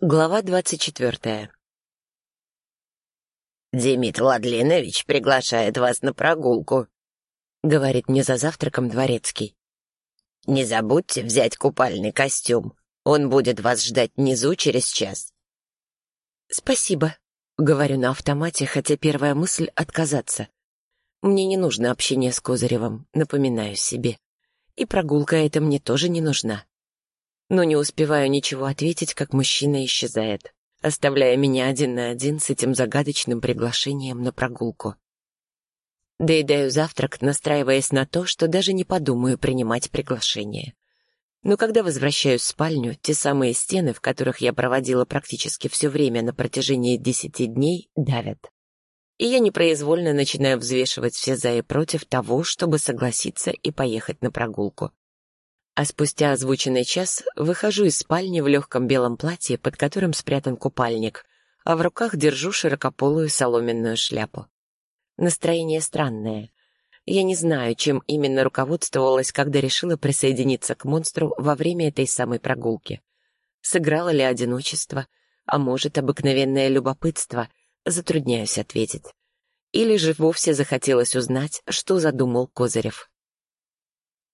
Глава двадцать четвертая. «Демид Владленович приглашает вас на прогулку», — говорит мне за завтраком дворецкий. «Не забудьте взять купальный костюм. Он будет вас ждать внизу через час». «Спасибо», — говорю на автомате, хотя первая мысль — отказаться. Мне не нужно общение с Козыревым, напоминаю себе. И прогулка эта мне тоже не нужна но не успеваю ничего ответить, как мужчина исчезает, оставляя меня один на один с этим загадочным приглашением на прогулку. Доедаю завтрак, настраиваясь на то, что даже не подумаю принимать приглашение. Но когда возвращаюсь в спальню, те самые стены, в которых я проводила практически все время на протяжении десяти дней, давят. И я непроизвольно начинаю взвешивать все за и против того, чтобы согласиться и поехать на прогулку. А спустя озвученный час выхожу из спальни в легком белом платье, под которым спрятан купальник, а в руках держу широкополую соломенную шляпу. Настроение странное. Я не знаю, чем именно руководствовалась, когда решила присоединиться к монстру во время этой самой прогулки. Сыграло ли одиночество, а может, обыкновенное любопытство, затрудняюсь ответить. Или же вовсе захотелось узнать, что задумал Козырев.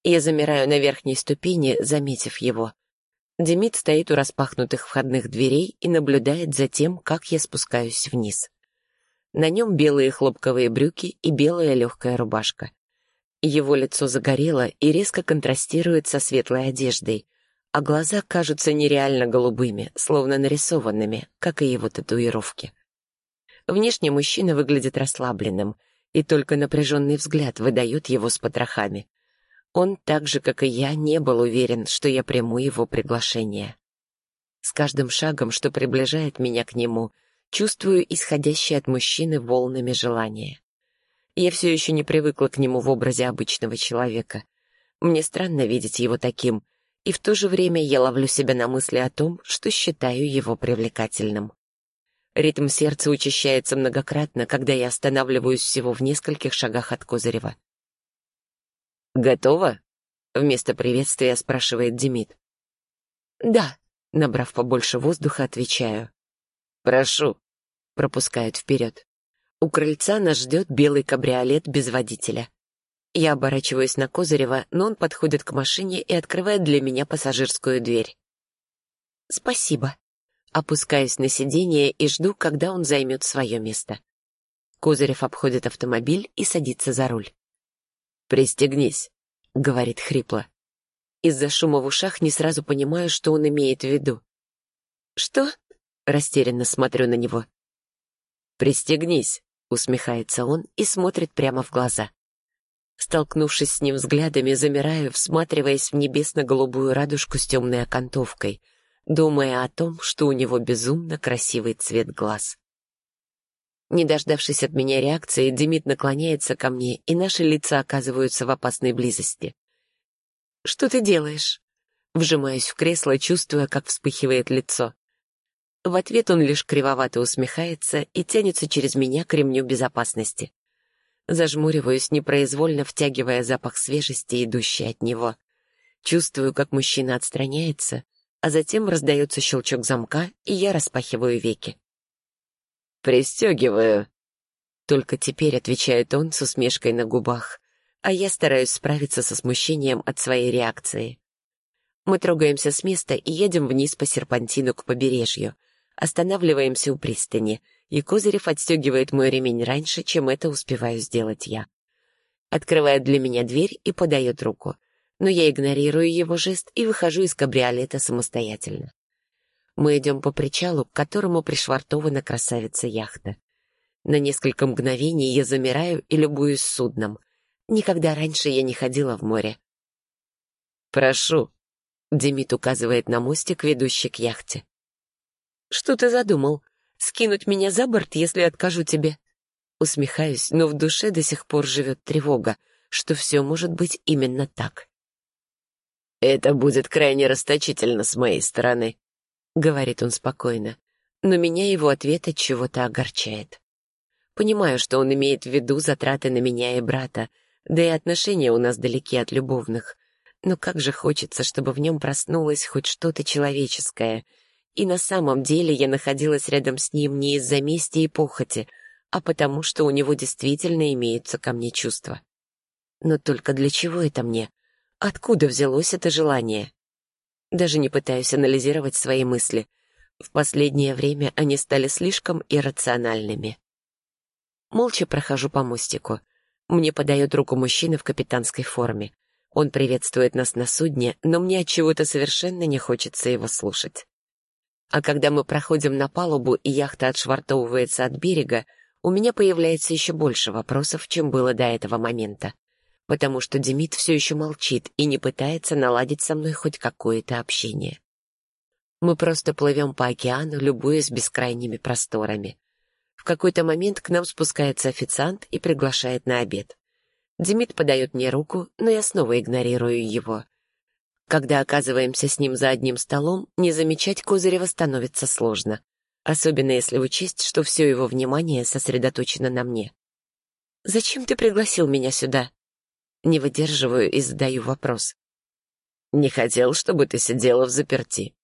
Я замираю на верхней ступени, заметив его. Демид стоит у распахнутых входных дверей и наблюдает за тем, как я спускаюсь вниз. На нем белые хлопковые брюки и белая легкая рубашка. Его лицо загорело и резко контрастирует со светлой одеждой, а глаза кажутся нереально голубыми, словно нарисованными, как и его татуировки. Внешне мужчина выглядит расслабленным, и только напряженный взгляд выдает его с потрохами — он, так же, как и я, не был уверен, что я приму его приглашение. С каждым шагом, что приближает меня к нему, чувствую исходящие от мужчины волнами желания. Я все еще не привыкла к нему в образе обычного человека. Мне странно видеть его таким, и в то же время я ловлю себя на мысли о том, что считаю его привлекательным. Ритм сердца учащается многократно, когда я останавливаюсь всего в нескольких шагах от Козырева. «Готово?» — вместо приветствия спрашивает Демид. «Да», — набрав побольше воздуха, отвечаю. «Прошу», — пропускают вперед. У крыльца нас ждет белый кабриолет без водителя. Я оборачиваюсь на Козырева, но он подходит к машине и открывает для меня пассажирскую дверь. «Спасибо». Опускаюсь на сиденье и жду, когда он займет свое место. Козырев обходит автомобиль и садится за руль. «Пристегнись», — говорит хрипло. Из-за шума в ушах не сразу понимаю, что он имеет в виду. «Что?» — растерянно смотрю на него. «Пристегнись», — усмехается он и смотрит прямо в глаза. Столкнувшись с ним взглядами, замираю, всматриваясь в небесно-голубую радужку с темной окантовкой, думая о том, что у него безумно красивый цвет глаз. Не дождавшись от меня реакции, Демид наклоняется ко мне, и наши лица оказываются в опасной близости. «Что ты делаешь?» Вжимаюсь в кресло, чувствуя, как вспыхивает лицо. В ответ он лишь кривовато усмехается и тянется через меня к ремню безопасности. Зажмуриваюсь, непроизвольно втягивая запах свежести, идущий от него. Чувствую, как мужчина отстраняется, а затем раздается щелчок замка, и я распахиваю веки. «Пристегиваю». Только теперь отвечает он с усмешкой на губах, а я стараюсь справиться со смущением от своей реакции. Мы трогаемся с места и едем вниз по серпантину к побережью. Останавливаемся у пристани, и Козырев отстегивает мой ремень раньше, чем это успеваю сделать я. Открывает для меня дверь и подает руку, но я игнорирую его жест и выхожу из кабриолета самостоятельно. Мы идем по причалу, к которому пришвартована красавица-яхта. На несколько мгновений я замираю и любуюсь судном. Никогда раньше я не ходила в море. «Прошу», — Демид указывает на мостик, ведущий к яхте. «Что ты задумал? Скинуть меня за борт, если откажу тебе?» Усмехаюсь, но в душе до сих пор живет тревога, что все может быть именно так. «Это будет крайне расточительно с моей стороны», — говорит он спокойно, но меня его ответ от чего-то огорчает. Понимаю, что он имеет в виду затраты на меня и брата, да и отношения у нас далеки от любовных. Но как же хочется, чтобы в нем проснулось хоть что-то человеческое, и на самом деле я находилась рядом с ним не из-за мести и похоти, а потому что у него действительно имеются ко мне чувства. Но только для чего это мне? Откуда взялось это желание? Даже не пытаюсь анализировать свои мысли. В последнее время они стали слишком иррациональными. Молча прохожу по мостику. Мне подает руку мужчина в капитанской форме. Он приветствует нас на судне, но мне от чего-то совершенно не хочется его слушать. А когда мы проходим на палубу и яхта отшвартовывается от берега, у меня появляется еще больше вопросов, чем было до этого момента. Потому что Демид все еще молчит и не пытается наладить со мной хоть какое-то общение. Мы просто плывем по океану, любуясь бескрайними просторами. В какой-то момент к нам спускается официант и приглашает на обед. Демид подает мне руку, но я снова игнорирую его. Когда оказываемся с ним за одним столом, не замечать Козырева становится сложно. Особенно если учесть, что все его внимание сосредоточено на мне. «Зачем ты пригласил меня сюда?» Не выдерживаю и задаю вопрос. «Не хотел, чтобы ты сидела в заперти».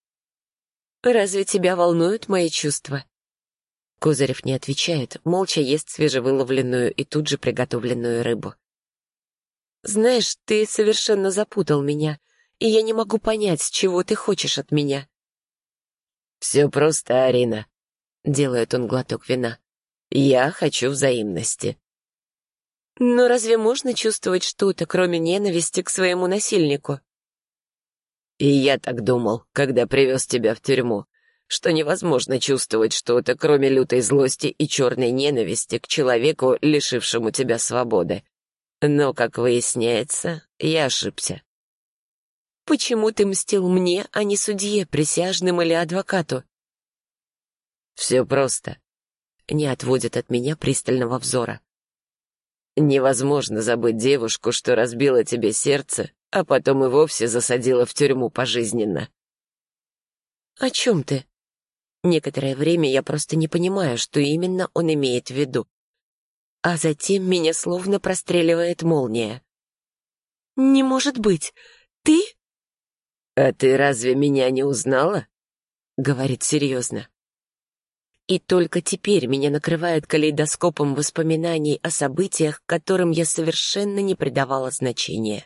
«Разве тебя волнуют мои чувства?» Козырев не отвечает, молча ест свежевыловленную и тут же приготовленную рыбу. «Знаешь, ты совершенно запутал меня, и я не могу понять, чего ты хочешь от меня». «Все просто, Арина», — делает он глоток вина. «Я хочу взаимности». «Но разве можно чувствовать что-то, кроме ненависти к своему насильнику?» «И я так думал, когда привез тебя в тюрьму что невозможно чувствовать что-то, кроме лютой злости и черной ненависти к человеку, лишившему тебя свободы. Но, как выясняется, я ошибся. «Почему ты мстил мне, а не судье, присяжным или адвокату?» «Все просто», — не отводит от меня пристального взора. «Невозможно забыть девушку, что разбила тебе сердце, а потом и вовсе засадила в тюрьму пожизненно». «О чем ты?» Некоторое время я просто не понимаю, что именно он имеет в виду. А затем меня словно простреливает молния. «Не может быть! Ты?» «А ты разве меня не узнала?» — говорит серьезно. И только теперь меня накрывает калейдоскопом воспоминаний о событиях, которым я совершенно не придавала значения.